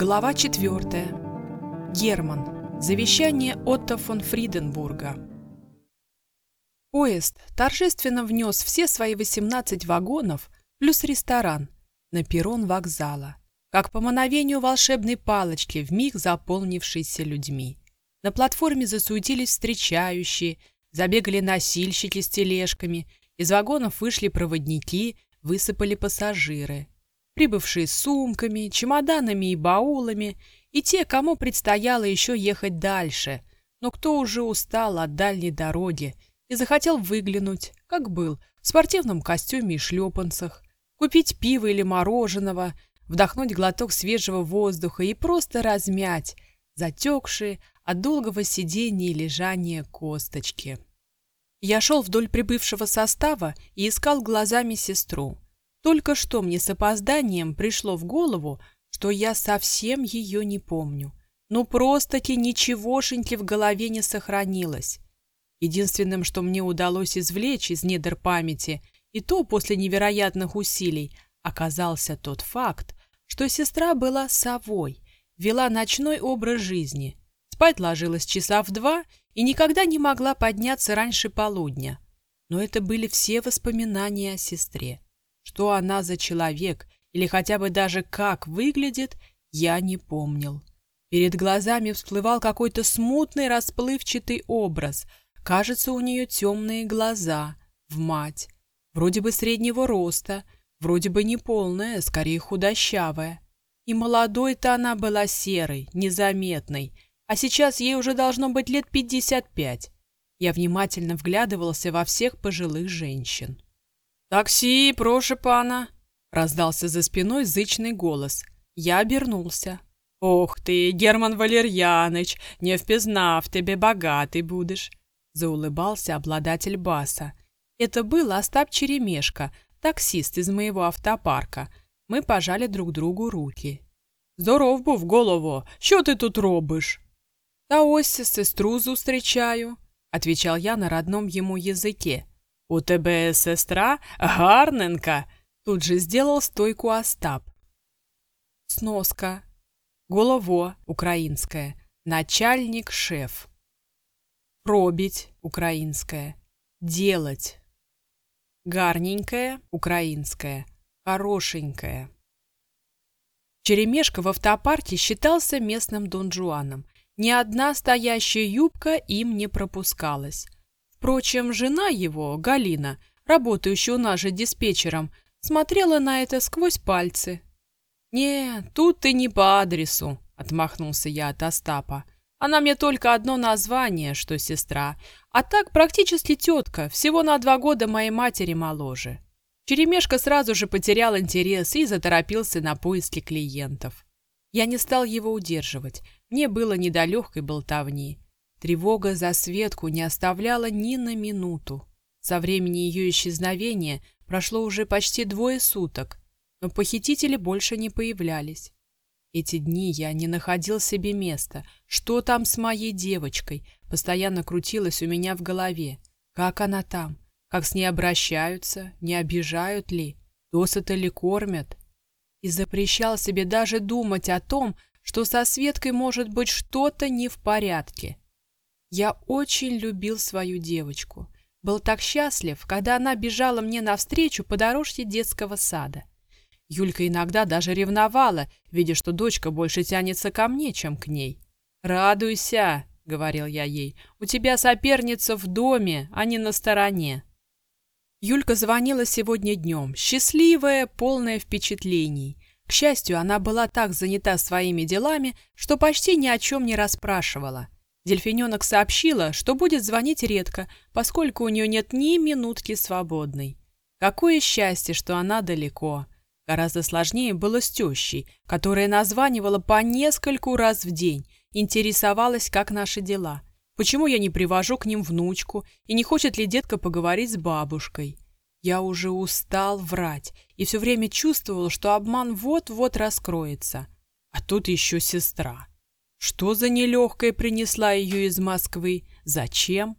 Глава 4. Герман. Завещание Отто фон Фриденбурга. Поезд торжественно внес все свои 18 вагонов плюс ресторан на перрон вокзала, как по мановению волшебной палочки, вмиг заполнившейся людьми. На платформе засуетились встречающие, забегали носильщики с тележками, из вагонов вышли проводники, высыпали пассажиры прибывшие с сумками, чемоданами и баулами, и те, кому предстояло еще ехать дальше, но кто уже устал от дальней дороги и захотел выглянуть, как был, в спортивном костюме и шлепанцах, купить пиво или мороженого, вдохнуть глоток свежего воздуха и просто размять затекшие от долгого сидения и лежания косточки. Я шел вдоль прибывшего состава и искал глазами сестру. Только что мне с опозданием пришло в голову, что я совсем ее не помню. Ну просто-таки ничегошеньки в голове не сохранилось. Единственным, что мне удалось извлечь из недр памяти, и то после невероятных усилий, оказался тот факт, что сестра была совой, вела ночной образ жизни, спать ложилась часа в два и никогда не могла подняться раньше полудня. Но это были все воспоминания о сестре. Что она за человек или хотя бы даже как выглядит, я не помнил. Перед глазами всплывал какой-то смутный расплывчатый образ. Кажется, у нее темные глаза, в мать. Вроде бы среднего роста, вроде бы не полная, скорее худощавая. И молодой-то она была серой, незаметной, а сейчас ей уже должно быть лет пятьдесят пять. Я внимательно вглядывался во всех пожилых женщин. «Таксі, прошу пана!» — раздался за спиной зычный голос. Я обернулся. «Ох ты, Герман Валерьяныч, не впізнав тебе, богатый будешь!» — заулыбался обладатель баса. Это был Остап Черемешка, таксист из моего автопарка. Мы пожали друг другу руки. «Здоров був, голово! Що ти тут робиш?» «Та ось сестру зустрічаю», — отвечал я на родном ему языке. «У тебе сестра гарненька!» Тут же сделал стойку Остап. Сноска. Голово украинское. Начальник, шеф. Пробить украинское. Делать. Гарненькое украинское. Хорошенькое. Черемешка в автопарке считался местным донжуаном. Ни одна стоящая юбка им не пропускалась. Впрочем, жена его, Галина, работающая у нас же диспетчером, смотрела на это сквозь пальцы. «Не, тут ты не по адресу», — отмахнулся я от Остапа. «Она мне только одно название, что сестра, а так практически тетка, всего на два года моей матери моложе». Черемешка сразу же потерял интерес и заторопился на поиски клиентов. Я не стал его удерживать, мне было не до легкой болтовни. Тревога за Светку не оставляла ни на минуту. Со времени ее исчезновения прошло уже почти двое суток, но похитители больше не появлялись. Эти дни я не находил себе места. Что там с моей девочкой? Постоянно крутилось у меня в голове. Как она там? Как с ней обращаются? Не обижают ли? Досыта ли кормят? И запрещал себе даже думать о том, что со Светкой может быть что-то не в порядке. Я очень любил свою девочку. Был так счастлив, когда она бежала мне навстречу по дорожке детского сада. Юлька иногда даже ревновала, видя, что дочка больше тянется ко мне, чем к ней. «Радуйся», — говорил я ей, — «у тебя соперница в доме, а не на стороне». Юлька звонила сегодня днем, счастливая, полная впечатлений. К счастью, она была так занята своими делами, что почти ни о чем не расспрашивала. Дельфиненок сообщила, что будет звонить редко, поскольку у нее нет ни минутки свободной. Какое счастье, что она далеко. Гораздо сложнее было с тещей, которая названивала по нескольку раз в день, интересовалась, как наши дела. Почему я не привожу к ним внучку, и не хочет ли детка поговорить с бабушкой? Я уже устал врать и все время чувствовал, что обман вот-вот раскроется. А тут еще сестра. Что за нелегкая принесла ее из Москвы? Зачем?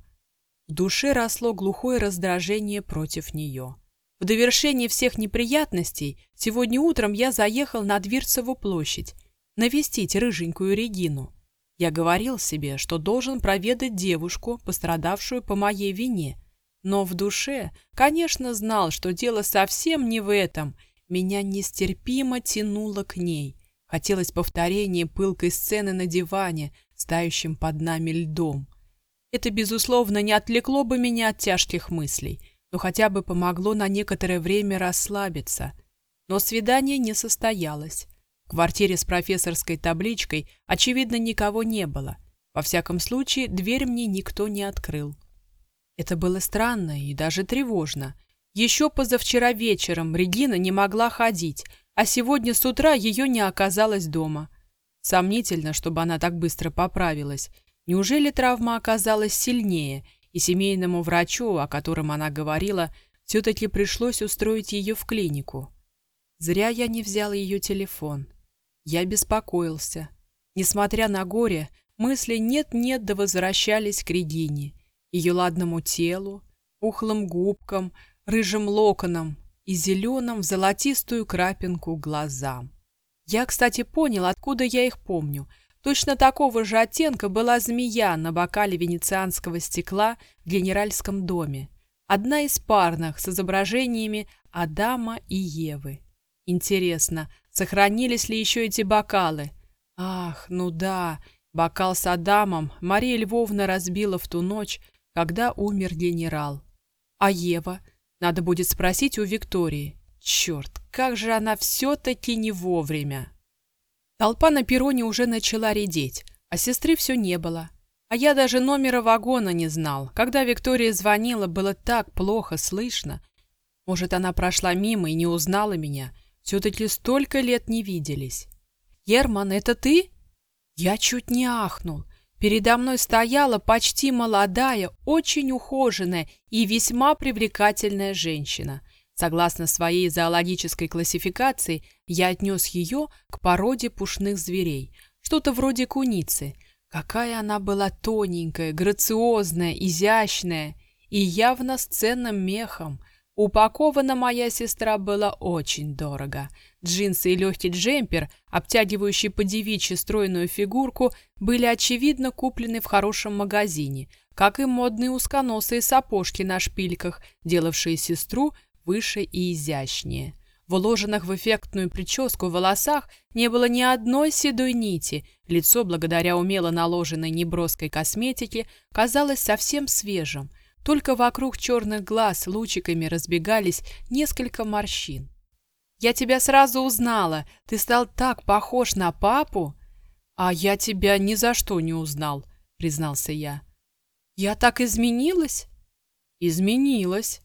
В душе росло глухое раздражение против нее. В довершение всех неприятностей сегодня утром я заехал на Дверцеву площадь. навестить рыженькую Регину. Я говорил себе, что должен проведать девушку, пострадавшую по моей вине. Но в душе, конечно, знал, что дело совсем не в этом. Меня нестерпимо тянуло к ней. Хотелось повторения пылкой сцены на диване, стающим под нами льдом. Это, безусловно, не отвлекло бы меня от тяжких мыслей, но хотя бы помогло на некоторое время расслабиться. Но свидание не состоялось. В квартире с профессорской табличкой, очевидно, никого не было. Во всяком случае, дверь мне никто не открыл. Это было странно и даже тревожно. Еще позавчера вечером Регина не могла ходить, а сегодня с утра ее не оказалось дома. Сомнительно, чтобы она так быстро поправилась. Неужели травма оказалась сильнее, и семейному врачу, о котором она говорила, все-таки пришлось устроить ее в клинику? Зря я не взял ее телефон. Я беспокоился. Несмотря на горе, мысли нет-нет да возвращались к Регине, ее ладному телу, пухлым губкам, рыжим локонам и зеленым в золотистую крапинку глазам. Я, кстати, понял, откуда я их помню. Точно такого же оттенка была змея на бокале венецианского стекла в генеральском доме. Одна из парных с изображениями Адама и Евы. Интересно, Сохранились ли еще эти бокалы? Ах, ну да, бокал с Адамом Мария Львовна разбила в ту ночь, когда умер генерал. А Ева? Надо будет спросить у Виктории. Черт, как же она все-таки не вовремя. Толпа на перроне уже начала редеть, а сестры все не было. А я даже номера вагона не знал. Когда Виктория звонила, было так плохо слышно. Может, она прошла мимо и не узнала меня — все-таки столько лет не виделись. «Ерман, это ты?» Я чуть не ахнул. Передо мной стояла почти молодая, очень ухоженная и весьма привлекательная женщина. Согласно своей зоологической классификации, я отнес ее к породе пушных зверей, что-то вроде куницы. Какая она была тоненькая, грациозная, изящная и явно с ценным мехом, Упакована моя сестра была очень дорого. Джинсы и легкий джемпер, обтягивающий по девичьи стройную фигурку, были очевидно куплены в хорошем магазине, как и модные узконосые сапожки на шпильках, делавшие сестру выше и изящнее. В уложенных в эффектную прическу волосах не было ни одной седой нити, лицо, благодаря умело наложенной неброской косметике, казалось совсем свежим – только вокруг черных глаз лучиками разбегались несколько морщин. «Я тебя сразу узнала. Ты стал так похож на папу!» «А я тебя ни за что не узнал», — признался я. «Я так изменилась?» «Изменилась.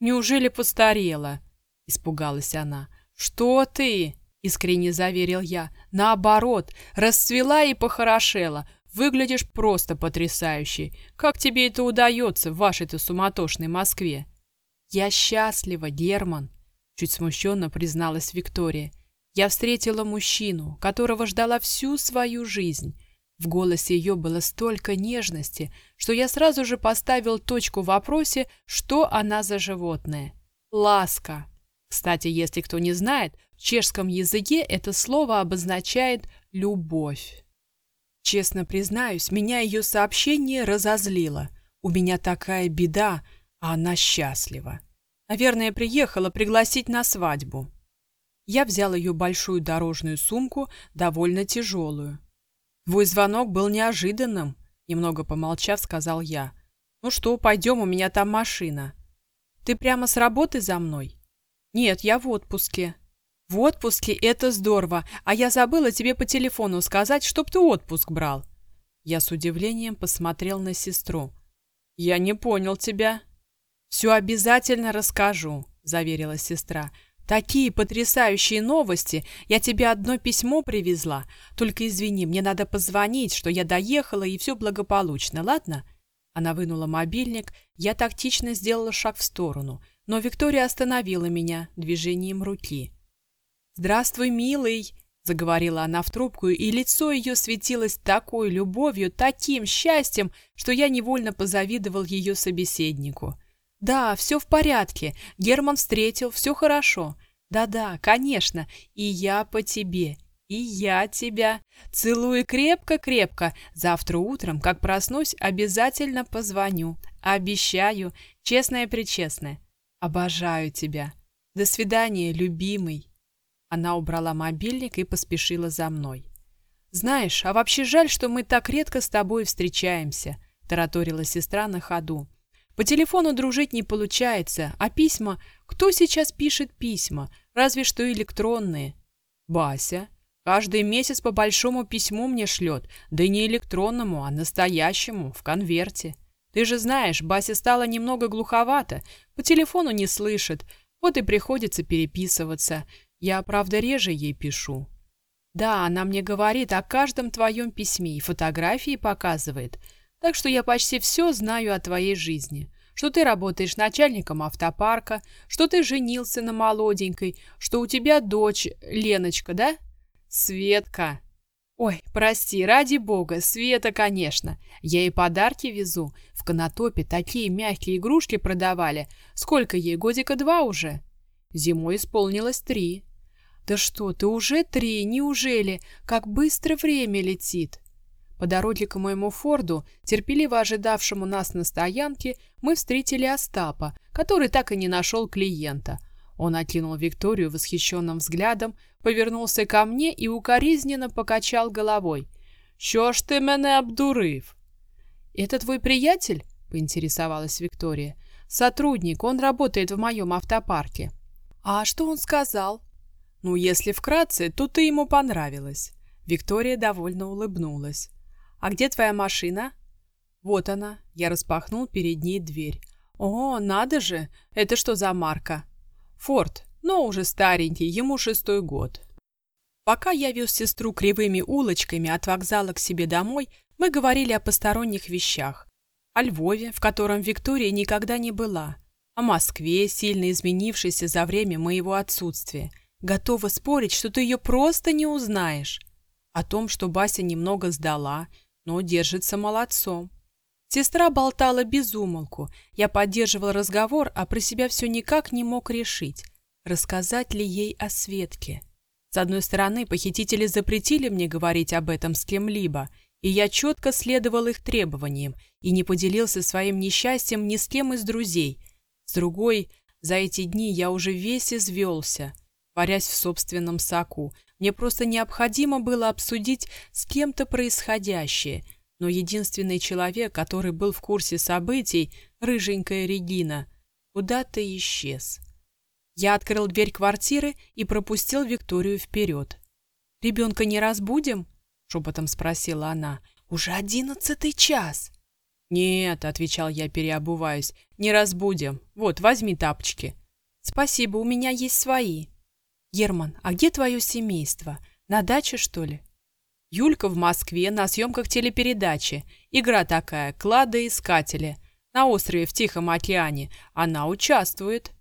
Неужели постарела?» — испугалась она. «Что ты?» — искренне заверил я. «Наоборот, расцвела и похорошела. Выглядишь просто потрясающе. Как тебе это удается в вашей-то суматошной Москве? Я счастлива, Герман, чуть смущенно призналась Виктория. Я встретила мужчину, которого ждала всю свою жизнь. В голосе ее было столько нежности, что я сразу же поставил точку в вопросе, что она за животное. Ласка. Кстати, если кто не знает, в чешском языке это слово обозначает «любовь». Честно признаюсь, меня ее сообщение разозлило. У меня такая беда, а она счастлива. Наверное, приехала пригласить на свадьбу. Я взял ее большую дорожную сумку, довольно тяжелую. Твой звонок был неожиданным, немного помолчав, сказал я. Ну что, пойдем, у меня там машина. Ты прямо с работы за мной? Нет, я в отпуске. В отпуске это здорово, а я забыла тебе по телефону сказать, чтоб ты отпуск брал. Я с удивлением посмотрел на сестру. Я не понял тебя. Все обязательно расскажу, заверила сестра. Такие потрясающие новости! Я тебе одно письмо привезла. Только извини, мне надо позвонить, что я доехала и все благополучно, ладно? Она вынула мобильник, я тактично сделала шаг в сторону, но Виктория остановила меня движением руки. «Здравствуй, милый!» — заговорила она в трубку, и лицо ее светилось такой любовью, таким счастьем, что я невольно позавидовал ее собеседнику. «Да, все в порядке. Герман встретил, все хорошо. Да-да, конечно, и я по тебе. И я тебя. Целую крепко-крепко. Завтра утром, как проснусь, обязательно позвоню. Обещаю. Честное-пречестное. Обожаю тебя. До свидания, любимый. Она убрала мобильник и поспешила за мной. «Знаешь, а вообще жаль, что мы так редко с тобой встречаемся», — тараторила сестра на ходу. «По телефону дружить не получается, а письма... Кто сейчас пишет письма? Разве что электронные». «Бася. Каждый месяц по большому письму мне шлет, да не электронному, а настоящему, в конверте. Ты же знаешь, Бася стала немного глуховата, по телефону не слышит, вот и приходится переписываться. Я, правда, реже ей пишу». Да, она мне говорит о каждом твоем письме и фотографии показывает. Так что я почти все знаю о твоей жизни. Что ты работаешь начальником автопарка, что ты женился на молоденькой, что у тебя дочь Леночка, да? Светка. Ой, прости, ради бога, Света, конечно. Я ей подарки везу. В Конотопе такие мягкие игрушки продавали. Сколько ей, годика два уже? Зимой исполнилось три. «Да что ты, уже три, неужели? Как быстро время летит!» По дороге к моему Форду, терпеливо ожидавшему нас на стоянке, мы встретили Остапа, который так и не нашел клиента. Он окинул Викторию восхищенным взглядом, повернулся ко мне и укоризненно покачал головой. «Що ж ты мене обдурив?» «Это твой приятель?» — поинтересовалась Виктория. «Сотрудник, он работает в моем автопарке». «А что он сказал?» «Ну, если вкратце, то ты ему понравилась». Виктория довольно улыбнулась. «А где твоя машина?» «Вот она». Я распахнул перед ней дверь. «О, надо же! Это что за марка?» «Форд, но уже старенький, ему шестой год». Пока я вез сестру кривыми улочками от вокзала к себе домой, мы говорили о посторонних вещах. О Львове, в котором Виктория никогда не была. О Москве, сильно изменившейся за время моего отсутствия – Готова спорить, что ты ее просто не узнаешь. О том, что Бася немного сдала, но держится молодцом. Сестра болтала без умолку. Я поддерживал разговор, а про себя все никак не мог решить, рассказать ли ей о Светке. С одной стороны, похитители запретили мне говорить об этом с кем-либо, и я четко следовал их требованиям и не поделился своим несчастьем ни с кем из друзей. С другой, за эти дни я уже весь извелся – варясь в собственном соку. Мне просто необходимо было обсудить с кем-то происходящее, но единственный человек, который был в курсе событий, рыженькая Регина, куда-то исчез. Я открыл дверь квартиры и пропустил Викторию вперед. «Ребенка не разбудим?» — шепотом спросила она. «Уже одиннадцатый час». «Нет», — отвечал я, переобуваясь, — «не разбудим. Вот, возьми тапочки». «Спасибо, у меня есть свои». «Герман, а где твое семейство? На даче, что ли?» «Юлька в Москве на съемках телепередачи. Игра такая, кладоискатели. На острове в Тихом океане. Она участвует».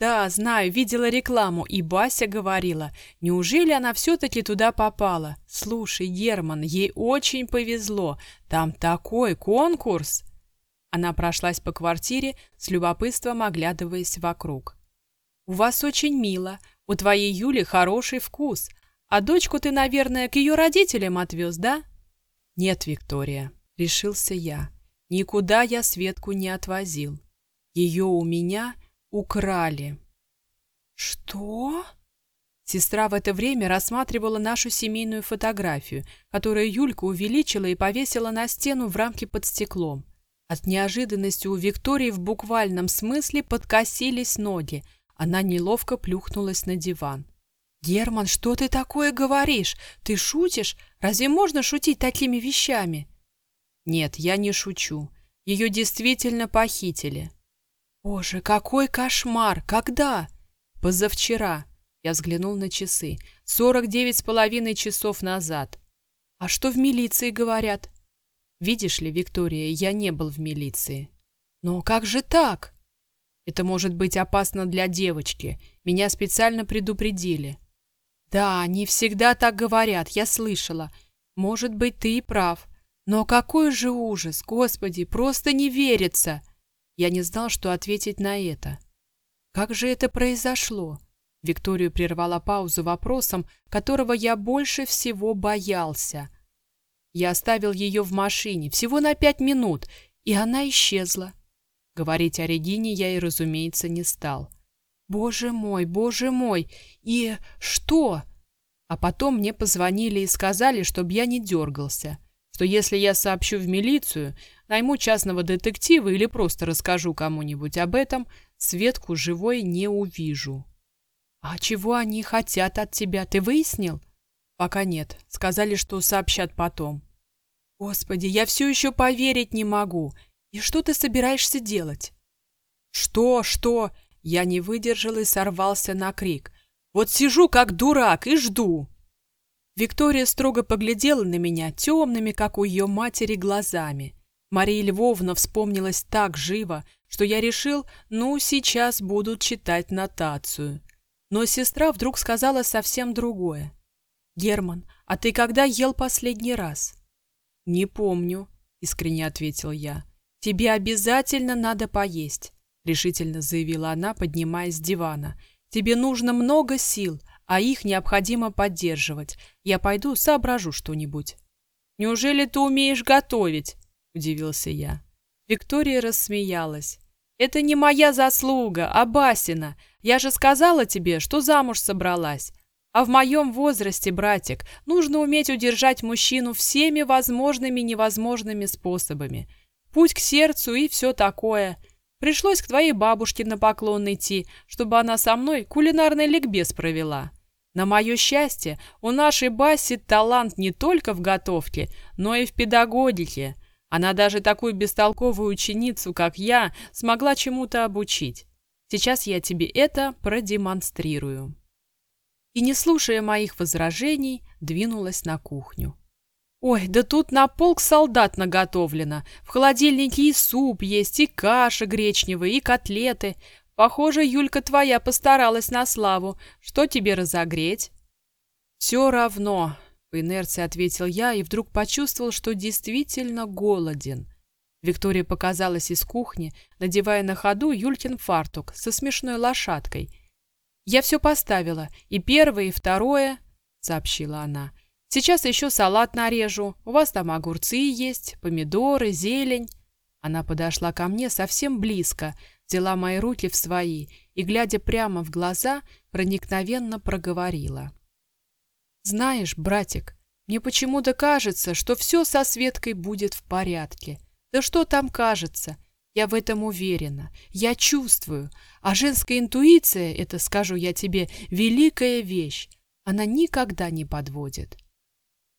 «Да, знаю, видела рекламу, и Бася говорила. Неужели она все-таки туда попала? Слушай, Герман, ей очень повезло. Там такой конкурс!» Она прошлась по квартире, с любопытством оглядываясь вокруг. «У вас очень мило. У твоей Юли хороший вкус. А дочку ты, наверное, к ее родителям отвез, да? Нет, Виктория, решился я. Никуда я Светку не отвозил. Ее у меня украли. Что? Сестра в это время рассматривала нашу семейную фотографию, которую Юлька увеличила и повесила на стену в рамке под стеклом. От неожиданности у Виктории в буквальном смысле подкосились ноги, она неловко плюхнулась на диван. «Герман, что ты такое говоришь? Ты шутишь? Разве можно шутить такими вещами?» «Нет, я не шучу. Ее действительно похитили». «Боже, какой кошмар! Когда?» «Позавчера». Я взглянул на часы. «Сорок девять с половиной часов назад». «А что в милиции говорят?» «Видишь ли, Виктория, я не был в милиции». «Но как же так?» Это может быть опасно для девочки. Меня специально предупредили. Да, они всегда так говорят, я слышала. Может быть, ты и прав. Но какой же ужас, Господи, просто не верится. Я не знал, что ответить на это. Как же это произошло? Викторию прервала паузу вопросом, которого я больше всего боялся. Я оставил ее в машине всего на пять минут, и она исчезла. Говорить о Регине я и, разумеется, не стал. Боже мой, боже мой, и что? А потом мне позвонили и сказали, чтобы я не дергался, что если я сообщу в милицию, найму частного детектива или просто расскажу кому-нибудь об этом, Светку живой не увижу. А чего они хотят от тебя, ты выяснил? Пока нет. Сказали, что сообщат потом. Господи, я все еще поверить не могу. И что ты собираешься делать? Что, что? Я не выдержал и сорвался на крик. Вот сижу как дурак и жду. Виктория строго поглядела на меня темными, как у ее матери, глазами. Мария Львовна вспомнилась так живо, что я решил, ну, сейчас будут читать нотацию. Но сестра вдруг сказала совсем другое. «Герман, а ты когда ел последний раз?» «Не помню», — искренне ответил я. «Тебе обязательно надо поесть», — решительно заявила она, поднимаясь с дивана. «Тебе нужно много сил, а их необходимо поддерживать. Я пойду соображу что-нибудь». «Неужели ты умеешь готовить?» — удивился я. Виктория рассмеялась. «Это не моя заслуга, а Басина. Я же сказала тебе, что замуж собралась. А в моем возрасте, братик, нужно уметь удержать мужчину всеми возможными и невозможными способами. Путь к сердцу и все такое. Пришлось к твоей бабушке на поклон идти, чтобы она со мной кулинарный ликбез провела. На мое счастье, у нашей Баси талант не только в готовке, но и в педагогике. Она даже такую бестолковую ученицу, как я, смогла чему-то обучить. Сейчас я тебе это продемонстрирую и, не слушая моих возражений, двинулась на кухню. «Ой, да тут на полк солдат наготовлено. В холодильнике и суп есть, и каша гречневая, и котлеты. Похоже, Юлька твоя постаралась на славу. Что тебе разогреть?» «Все равно», — по инерции ответил я и вдруг почувствовал, что действительно голоден. Виктория показалась из кухни, надевая на ходу Юлькин фартук со смешной лошадкой — «Я все поставила, и первое, и второе», — сообщила она. «Сейчас еще салат нарежу. У вас там огурцы есть, помидоры, зелень». Она подошла ко мне совсем близко, взяла мои руки в свои и, глядя прямо в глаза, проникновенно проговорила. «Знаешь, братик, мне почему-то кажется, что все со Светкой будет в порядке. Да что там кажется? Я в этом уверена. Я чувствую. А женская интуиция, это, скажу я тебе, великая вещь. Она никогда не подводит.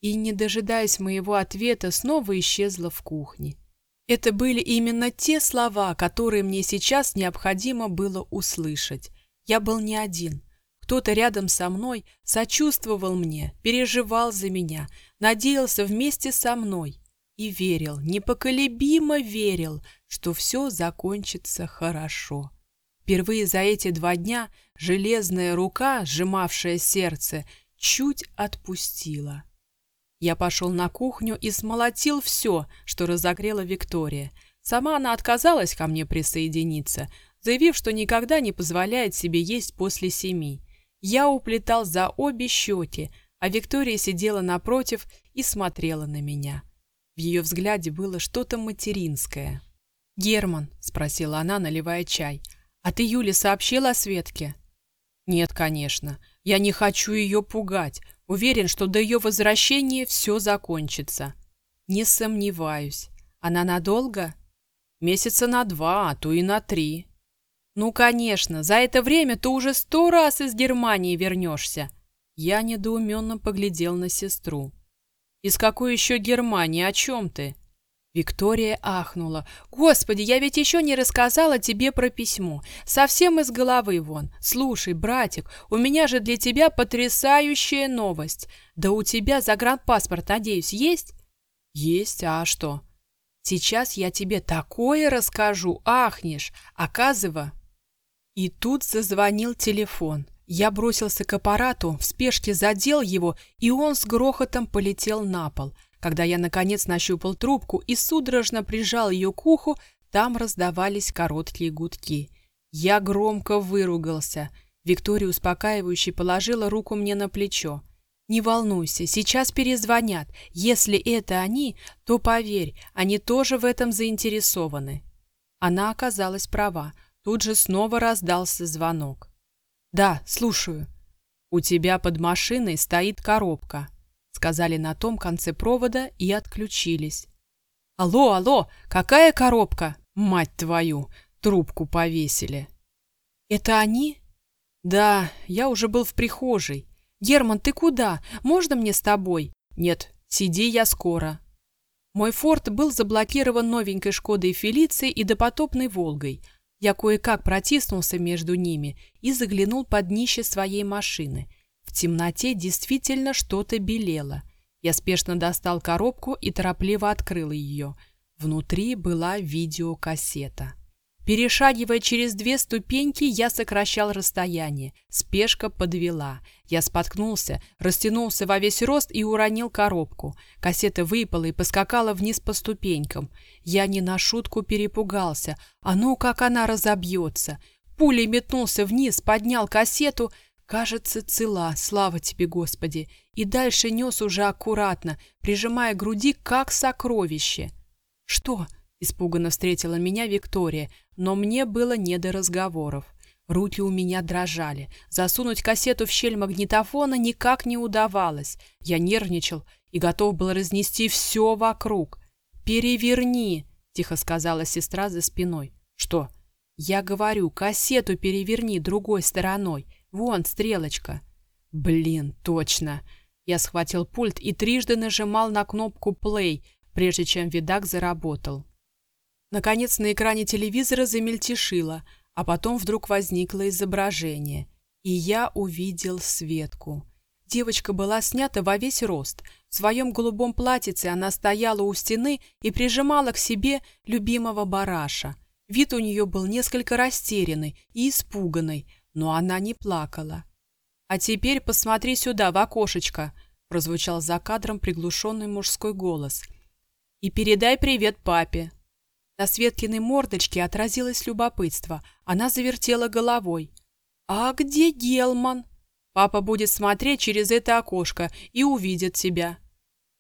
И, не дожидаясь моего ответа, снова исчезла в кухне. Это были именно те слова, которые мне сейчас необходимо было услышать. Я был не один. Кто-то рядом со мной сочувствовал мне, переживал за меня, надеялся вместе со мной и верил, непоколебимо верил, что все закончится хорошо. Впервые за эти два дня железная рука, сжимавшая сердце, чуть отпустила. Я пошел на кухню и смолотил все, что разогрела Виктория. Сама она отказалась ко мне присоединиться, заявив, что никогда не позволяет себе есть после семи. Я уплетал за обе щеки, а Виктория сидела напротив и смотрела на меня. В ее взгляде было что-то материнское. «Герман», — спросила она, наливая чай, — «а ты Юле сообщила о Светке?» «Нет, конечно. Я не хочу ее пугать. Уверен, что до ее возвращения все закончится». «Не сомневаюсь. Она надолго?» «Месяца на два, а то и на три». «Ну, конечно, за это время ты уже сто раз из Германии вернешься». Я недоуменно поглядел на сестру. «Из какой еще Германии? О чем ты?» Виктория ахнула. «Господи, я ведь еще не рассказала тебе про письмо. Совсем из головы вон. Слушай, братик, у меня же для тебя потрясающая новость. Да у тебя загранпаспорт, надеюсь, есть?» «Есть, а что?» «Сейчас я тебе такое расскажу, ахнешь. Оказывается...» И тут зазвонил телефон. Я бросился к аппарату, в спешке задел его, и он с грохотом полетел на пол. Когда я, наконец, нащупал трубку и судорожно прижал ее к уху, там раздавались короткие гудки. Я громко выругался. Виктория успокаивающе положила руку мне на плечо. «Не волнуйся, сейчас перезвонят. Если это они, то поверь, они тоже в этом заинтересованы». Она оказалась права. Тут же снова раздался звонок. «Да, слушаю». «У тебя под машиной стоит коробка», — сказали на том конце провода и отключились. «Алло, алло, какая коробка? Мать твою, трубку повесили». «Это они?» «Да, я уже был в прихожей. Герман, ты куда? Можно мне с тобой?» «Нет, сиди я скоро». Мой форт был заблокирован новенькой «Шкодой Фелицией» и допотопной «Волгой». Я кое-как протиснулся между ними и заглянул под днище своей машины. Темноте действительно что-то белело. Я спешно достал коробку и торопливо открыл ее. Внутри была видеокассета. Перешагивая через две ступеньки, я сокращал расстояние. Спешка подвела. Я споткнулся, растянулся во весь рост и уронил коробку. Кассета выпала и поскакала вниз по ступенькам. Я не на шутку перепугался. А ну, как она разобьется! Пулей метнулся вниз, поднял кассету. Кажется, цела, слава тебе, Господи! И дальше нес уже аккуратно, прижимая груди, как сокровище. «Что?» — испуганно встретила меня Виктория, но мне было не до разговоров. Руки у меня дрожали. Засунуть кассету в щель магнитофона никак не удавалось. Я нервничал и готов был разнести все вокруг. «Переверни!» — тихо сказала сестра за спиной. «Что?» «Я говорю, кассету переверни другой стороной. Вон стрелочка». «Блин, точно!» Я схватил пульт и трижды нажимал на кнопку «плей», прежде чем видак заработал. Наконец на экране телевизора замельтешило, а потом вдруг возникло изображение, и я увидел Светку. Девочка была снята во весь рост. В своем голубом платьице она стояла у стены и прижимала к себе любимого бараша. Вид у нее был несколько растерянный и испуганный, но она не плакала. «А теперь посмотри сюда, в окошечко», — прозвучал за кадром приглушенный мужской голос. «И передай привет папе. На Светкиной мордочке отразилось любопытство. Она завертела головой. «А где Гелман?» «Папа будет смотреть через это окошко и увидит тебя».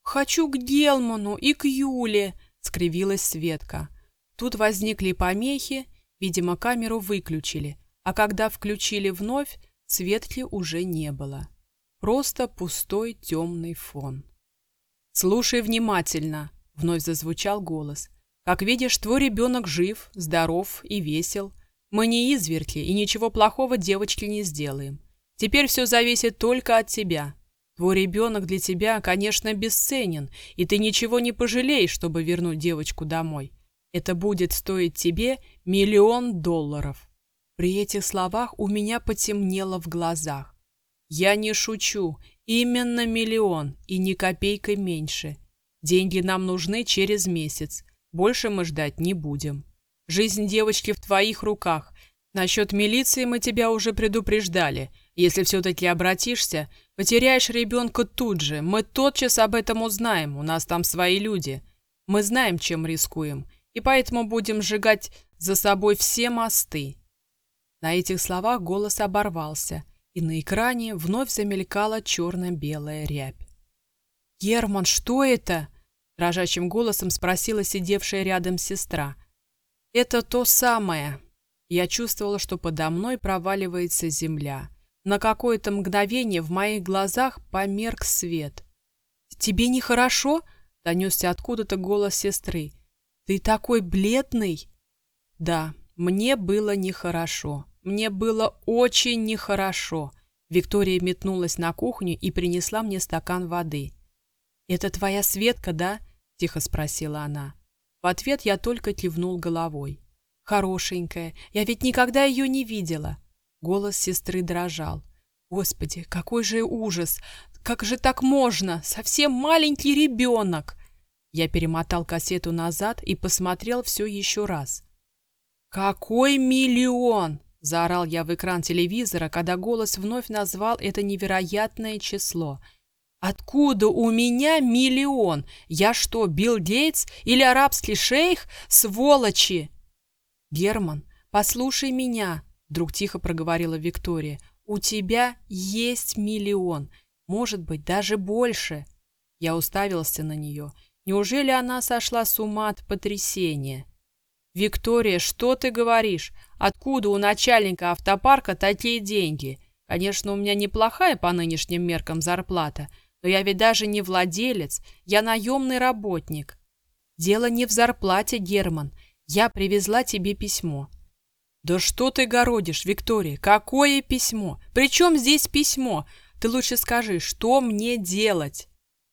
«Хочу к Гелману и к Юле», — скривилась Светка. Тут возникли помехи, видимо, камеру выключили, а когда включили вновь, Светки уже не было. Просто пустой темный фон. «Слушай внимательно», — вновь зазвучал голос. Как видишь, твой ребенок жив, здоров и весел. Мы не изверти и ничего плохого девочке не сделаем. Теперь все зависит только от тебя. Твой ребенок для тебя, конечно, бесценен, и ты ничего не пожалеешь, чтобы вернуть девочку домой. Это будет стоить тебе миллион долларов. При этих словах у меня потемнело в глазах. Я не шучу, именно миллион и ни копейкой меньше. Деньги нам нужны через месяц. Больше мы ждать не будем. Жизнь девочки в твоих руках. Насчет милиции мы тебя уже предупреждали. Если все-таки обратишься, потеряешь ребенка тут же. Мы тотчас об этом узнаем, у нас там свои люди. Мы знаем, чем рискуем, и поэтому будем сжигать за собой все мосты». На этих словах голос оборвался, и на экране вновь замелькала черно-белая рябь. «Герман, что это?» Дрожащим голосом спросила сидевшая рядом сестра. «Это то самое». Я чувствовала, что подо мной проваливается земля. На какое-то мгновение в моих глазах померк свет. «Тебе нехорошо?» — донесся откуда-то голос сестры. «Ты такой бледный!» «Да, мне было нехорошо. Мне было очень нехорошо». Виктория метнулась на кухню и принесла мне стакан воды. «Это твоя Светка, да?» — тихо спросила она. В ответ я только кивнул головой. «Хорошенькая, я ведь никогда ее не видела!» Голос сестры дрожал. «Господи, какой же ужас! Как же так можно? Совсем маленький ребенок!» Я перемотал кассету назад и посмотрел все еще раз. «Какой миллион!» – заорал я в экран телевизора, когда голос вновь назвал это невероятное число – Откуда у меня миллион? Я что, Билл Гейтс или арабский шейх? Сволочи! Герман, послушай меня, вдруг тихо проговорила Виктория. У тебя есть миллион, может быть, даже больше. Я уставился на нее. Неужели она сошла с ума от потрясения? «Виктория, что ты говоришь? Откуда у начальника автопарка такие деньги? Конечно, у меня неплохая по нынешним меркам зарплата, но я ведь даже не владелец, я наемный работник. Дело не в зарплате, Герман. Я привезла тебе письмо. «Да что ты городишь, Виктория? Какое письмо? Причем здесь письмо? Ты лучше скажи, что мне делать?»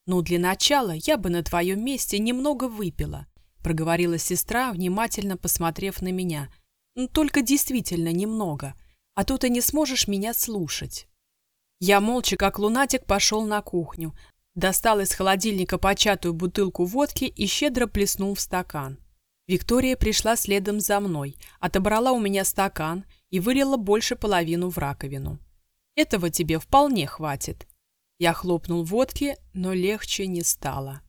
«Ну, для начала я бы на твоем месте немного выпила», проговорила сестра, внимательно посмотрев на меня. «Ну, только действительно немного, а то ты не сможешь меня слушать». Я молча, как лунатик, пошел на кухню, достал из холодильника початую бутылку водки и щедро плеснул в стакан. Виктория пришла следом за мной, отобрала у меня стакан и вылила больше половину в раковину. «Этого тебе вполне хватит». Я хлопнул водки, но легче не стало.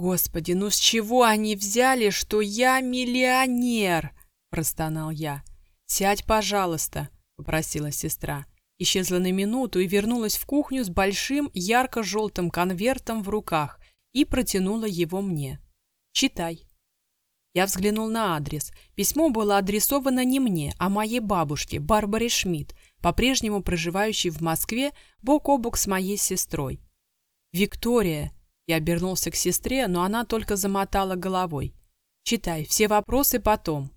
«Господи, ну с чего они взяли, что я миллионер?» – простонал я. «Сядь, пожалуйста», – попросила сестра. Исчезла на минуту и вернулась в кухню с большим ярко-желтым конвертом в руках и протянула его мне. «Читай». Я взглянул на адрес. Письмо было адресовано не мне, а моей бабушке, Барбаре Шмидт, по-прежнему проживающей в Москве бок о бок с моей сестрой. «Виктория!» Я обернулся к сестре, но она только замотала головой. «Читай, все вопросы потом».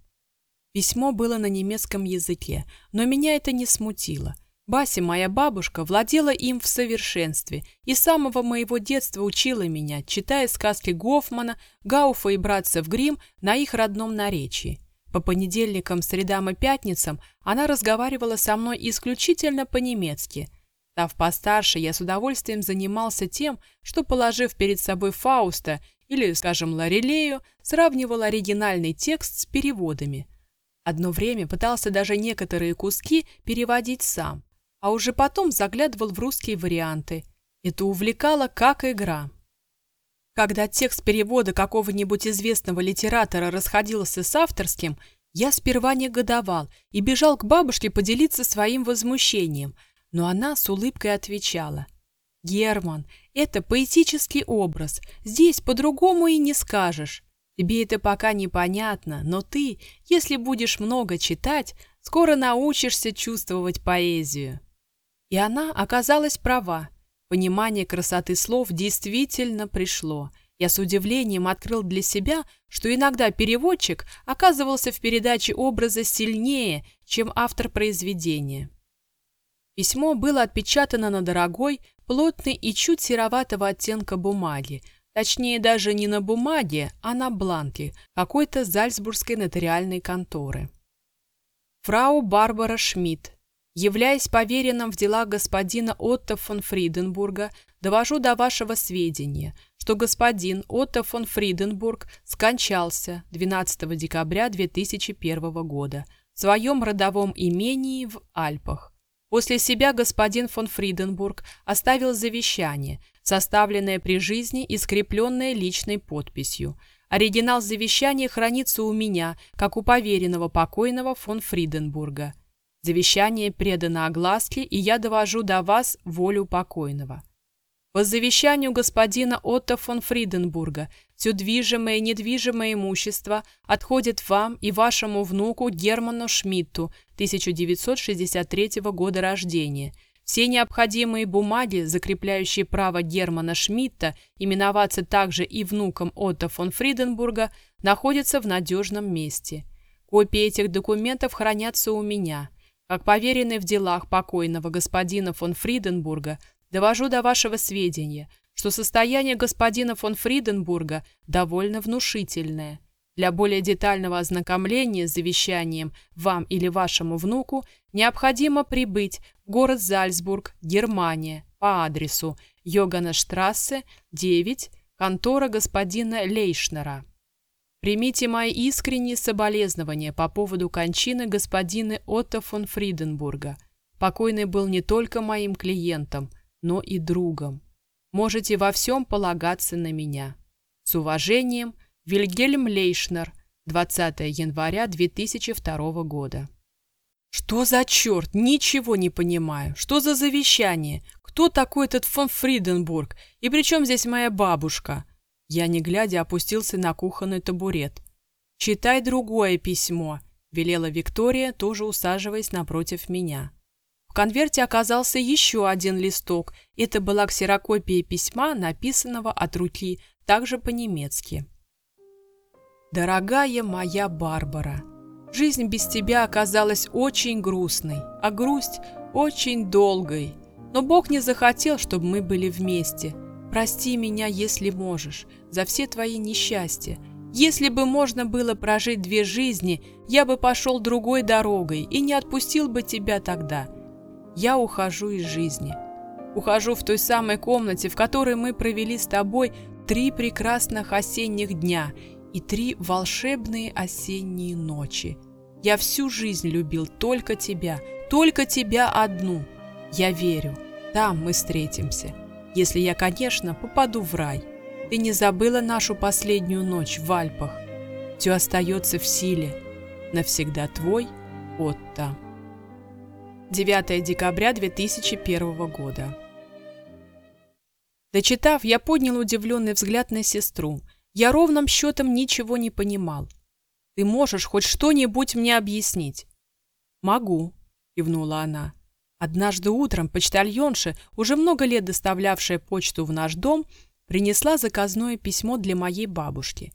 Письмо было на немецком языке, но меня это не смутило. Бася, моя бабушка, владела им в совершенстве и с самого моего детства учила меня, читая сказки Гофмана, Гауфа и братцев Грим на их родном наречии. По понедельникам, средам и пятницам она разговаривала со мной исключительно по-немецки. Став постарше, я с удовольствием занимался тем, что, положив перед собой Фауста или, скажем, Лорелею, сравнивал оригинальный текст с переводами. Одно время пытался даже некоторые куски переводить сам а уже потом заглядывал в русские варианты. Это увлекало как игра. Когда текст перевода какого-нибудь известного литератора расходился с авторским, я сперва негодовал и бежал к бабушке поделиться своим возмущением, но она с улыбкой отвечала. «Герман, это поэтический образ, здесь по-другому и не скажешь. Тебе это пока непонятно, но ты, если будешь много читать, скоро научишься чувствовать поэзию». И она оказалась права. Понимание красоты слов действительно пришло. Я с удивлением открыл для себя, что иногда переводчик оказывался в передаче образа сильнее, чем автор произведения. Письмо было отпечатано на дорогой, плотной и чуть сероватого оттенка бумаги, точнее даже не на бумаге, а на бланке какой-то зальцбургской нотариальной конторы. Фрау Барбара Шмидт, Являясь поверенным в делах господина Отто фон Фриденбурга, довожу до вашего сведения, что господин Отто фон Фриденбург скончался 12 декабря 2001 года в своем родовом имении в Альпах. После себя господин фон Фриденбург оставил завещание, составленное при жизни и скрепленное личной подписью. Оригинал завещания хранится у меня, как у поверенного покойного фон Фриденбурга – Завещание предано огласке, и я довожу до вас волю покойного. По завещанию господина Отто фон Фриденбурга все движимое и недвижимое имущество отходит вам и вашему внуку Герману Шмидту 1963 года рождения. Все необходимые бумаги, закрепляющие право Германа Шмидта именоваться также и внуком Отто фон Фриденбурга, находятся в надежном месте. Копии этих документов хранятся у меня – как поверенный в делах покойного господина фон Фриденбурга, довожу до вашего сведения, что состояние господина фон Фриденбурга довольно внушительное. Для более детального ознакомления с завещанием вам или вашему внуку необходимо прибыть в город Зальцбург, Германия, по адресу Йоганнштрассе, 9, контора господина Лейшнера. Примите мои искренние соболезнования по поводу кончины господина Отто фон Фриденбурга. Покойный был не только моим клиентом, но и другом. Можете во всем полагаться на меня. С уважением, Вильгельм Лейшнер, 20 января 2002 года. Что за черт? Ничего не понимаю. Что за завещание? Кто такой этот фон Фриденбург? И при чем здесь моя бабушка? Я, не глядя, опустился на кухонный табурет. «Читай другое письмо», — велела Виктория, тоже усаживаясь напротив меня. В конверте оказался еще один листок. Это была ксерокопия письма, написанного от руки, также по-немецки. «Дорогая моя Барбара, жизнь без тебя оказалась очень грустной, а грусть очень долгой. Но Бог не захотел, чтобы мы были вместе. Прости меня, если можешь, за все твои несчастья. Если бы можно было прожить две жизни, я бы пошел другой дорогой и не отпустил бы тебя тогда. Я ухожу из жизни. Ухожу в той самой комнате, в которой мы провели с тобой три прекрасных осенних дня и три волшебные осенние ночи. Я всю жизнь любил только тебя, только тебя одну. Я верю, там мы встретимся. Если я, конечно, попаду в рай. Ты не забыла нашу последнюю ночь в Альпах. Все остается в силе. Навсегда твой Отто. 9 декабря 2001 года. Дочитав, я поднял удивленный взгляд на сестру. Я ровным счетом ничего не понимал. «Ты можешь хоть что-нибудь мне объяснить?» «Могу», — кивнула она. Однажды утром почтальонша, уже много лет доставлявшая почту в наш дом, принесла заказное письмо для моей бабушки.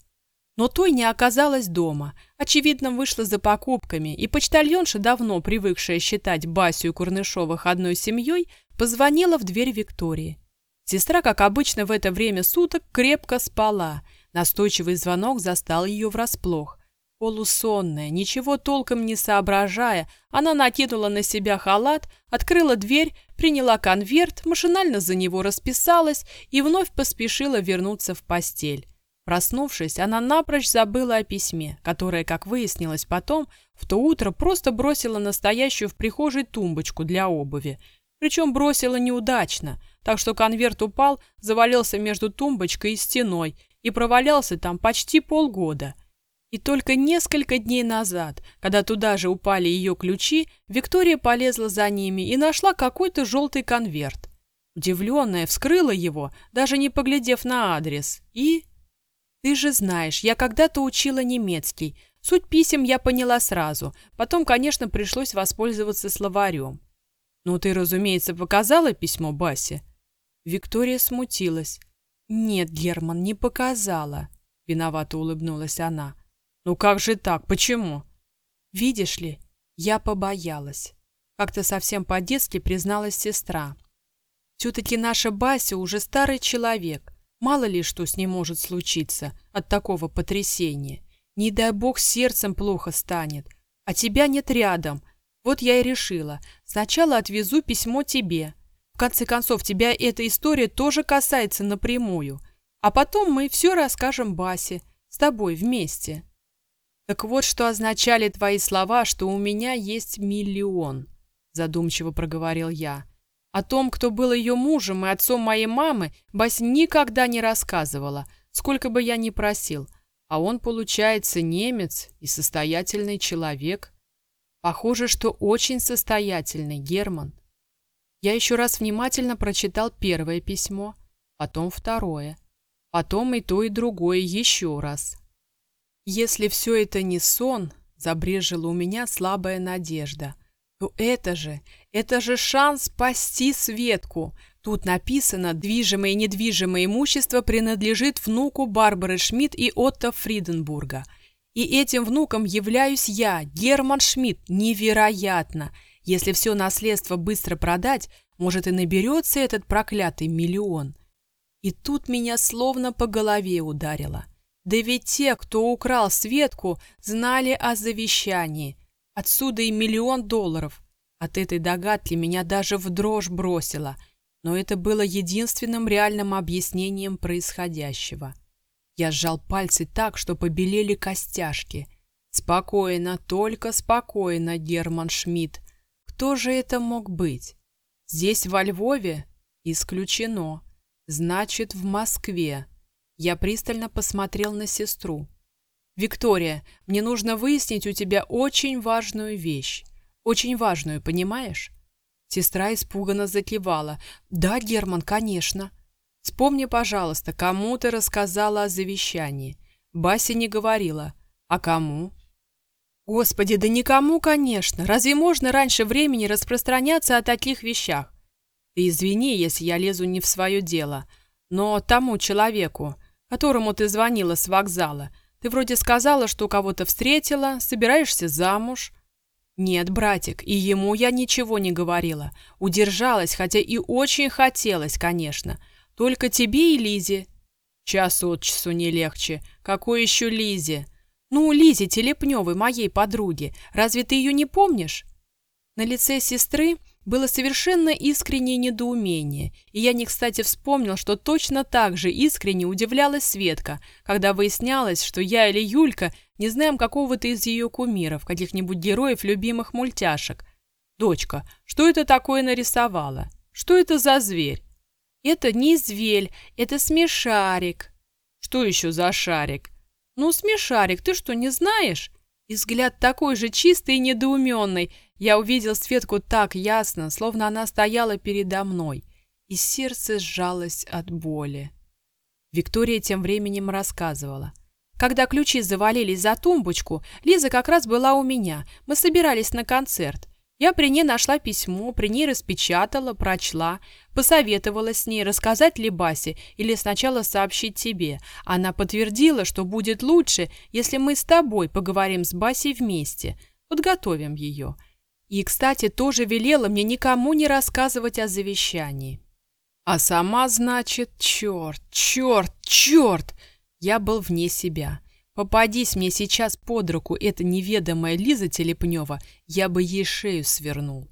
Но той не оказалась дома. Очевидно, вышла за покупками, и почтальонша, давно привыкшая считать Басю и Курнышовых одной семьей, позвонила в дверь Виктории. Сестра, как обычно в это время суток, крепко спала. Настойчивый звонок застал ее врасплох. Полусонная, ничего толком не соображая, она накинула на себя халат, открыла дверь, приняла конверт, машинально за него расписалась и вновь поспешила вернуться в постель. Проснувшись, она напрочь забыла о письме, которое, как выяснилось потом, в то утро просто бросила настоящую в прихожей тумбочку для обуви. Причем бросила неудачно так что конверт упал, завалился между тумбочкой и стеной и провалялся там почти полгода. И только несколько дней назад, когда туда же упали ее ключи, Виктория полезла за ними и нашла какой-то желтый конверт. Удивленная вскрыла его, даже не поглядев на адрес, и... «Ты же знаешь, я когда-то учила немецкий. Суть писем я поняла сразу. Потом, конечно, пришлось воспользоваться словарем. «Ну, ты, разумеется, показала письмо Басе?» Виктория смутилась. «Нет, Герман, не показала», — виновато улыбнулась она. «Ну как же так? Почему?» «Видишь ли, я побоялась», — как-то совсем по-детски призналась сестра. «Все-таки наша Бася уже старый человек. Мало ли что с ним может случиться от такого потрясения. Не дай бог сердцем плохо станет. А тебя нет рядом. Вот я и решила. Сначала отвезу письмо тебе, в конце концов, тебя эта история тоже касается напрямую. А потом мы все расскажем Басе, с тобой вместе. Так вот, что означали твои слова, что у меня есть миллион, задумчиво проговорил я. О том, кто был ее мужем и отцом моей мамы, Бась никогда не рассказывала, сколько бы я ни просил. А он, получается, немец и состоятельный человек. Похоже, что очень состоятельный, Герман. Я еще раз внимательно прочитал первое письмо, потом второе, потом и то, и другое еще раз. Если все это не сон, забрежила у меня слабая надежда, то это же, это же шанс спасти Светку. Тут написано, движимое и недвижимое имущество принадлежит внуку Барбары Шмидт и Отто Фриденбурга. И этим внуком являюсь я, Герман Шмидт. Невероятно! Если все наследство быстро продать, может и наберется этот проклятый миллион. И тут меня словно по голове ударило. Да ведь те, кто украл Светку, знали о завещании. Отсюда и миллион долларов. От этой догадки меня даже в дрожь бросило, но это было единственным реальным объяснением происходящего. Я сжал пальцы так, что побелели костяшки. «Спокойно, только спокойно, Герман Шмидт. Кто же это мог быть? Здесь, во Львове? Исключено. Значит, в Москве. Я пристально посмотрел на сестру. «Виктория, мне нужно выяснить у тебя очень важную вещь. Очень важную, понимаешь?» Сестра испуганно закивала. «Да, Герман, конечно». «Вспомни, пожалуйста, кому ты рассказала о завещании?» Бася не говорила. «А кому?» «Господи, да никому, конечно! Разве можно раньше времени распространяться о таких вещах? Ты извини, если я лезу не в свое дело, но тому человеку, которому ты звонила с вокзала, ты вроде сказала, что кого-то встретила, собираешься замуж». «Нет, братик, и ему я ничего не говорила. Удержалась, хотя и очень хотелось, конечно. Только тебе и Лизе». «Час от часу не легче. Какой еще Лизе?» «Ну, Лизе Телепневой, моей подруге. Разве ты ее не помнишь?» На лице сестры было совершенно искреннее недоумение, и я не кстати вспомнил, что точно так же искренне удивлялась Светка, когда выяснялось, что я или Юлька не знаем какого-то из ее кумиров, каких-нибудь героев любимых мультяшек. «Дочка, что это такое нарисовала? Что это за зверь?» «Это не зверь, это смешарик». «Что еще за шарик?» «Ну, смешарик, ты что, не знаешь?» И взгляд такой же чистый и недоуменный. Я увидел Светку так ясно, словно она стояла передо мной, и сердце сжалось от боли. Виктория тем временем рассказывала. Когда ключи завалились за тумбочку, Лиза как раз была у меня. Мы собирались на концерт. Я при ней нашла письмо, при ней распечатала, прочла, посоветовала с ней, рассказать ли Басе или сначала сообщить тебе. Она подтвердила, что будет лучше, если мы с тобой поговорим с Басей вместе, подготовим ее. И, кстати, тоже велела мне никому не рассказывать о завещании. А сама, значит, черт, черт, черт! Я был вне себя. Попадись мне сейчас под руку эта неведомая Лиза Телепнева, я бы ей шею свернул.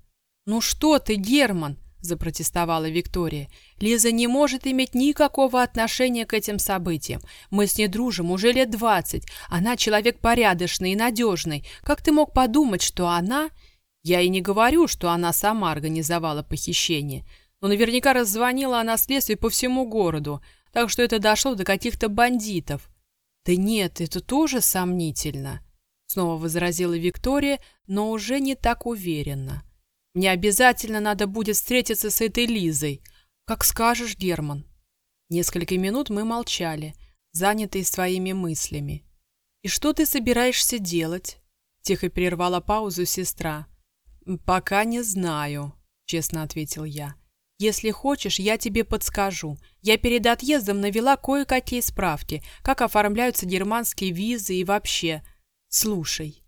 «Ну что ты, Герман?» – запротестовала Виктория. «Лиза не может иметь никакого отношения к этим событиям. Мы с ней дружим уже лет двадцать. Она человек порядочный и надежный. Как ты мог подумать, что она...» Я и не говорю, что она сама организовала похищение. Но наверняка раззвонила она следствие по всему городу, так что это дошло до каких-то бандитов. «Да нет, это тоже сомнительно», — снова возразила Виктория, но уже не так уверенно. «Мне обязательно надо будет встретиться с этой Лизой. Как скажешь, Герман». Несколько минут мы молчали, занятые своими мыслями. «И что ты собираешься делать?» — тихо прервала паузу сестра. «Пока не знаю», — честно ответил я. Если хочешь, я тебе подскажу. Я перед отъездом навела кое-какие справки, как оформляются германские визы и вообще. Слушай,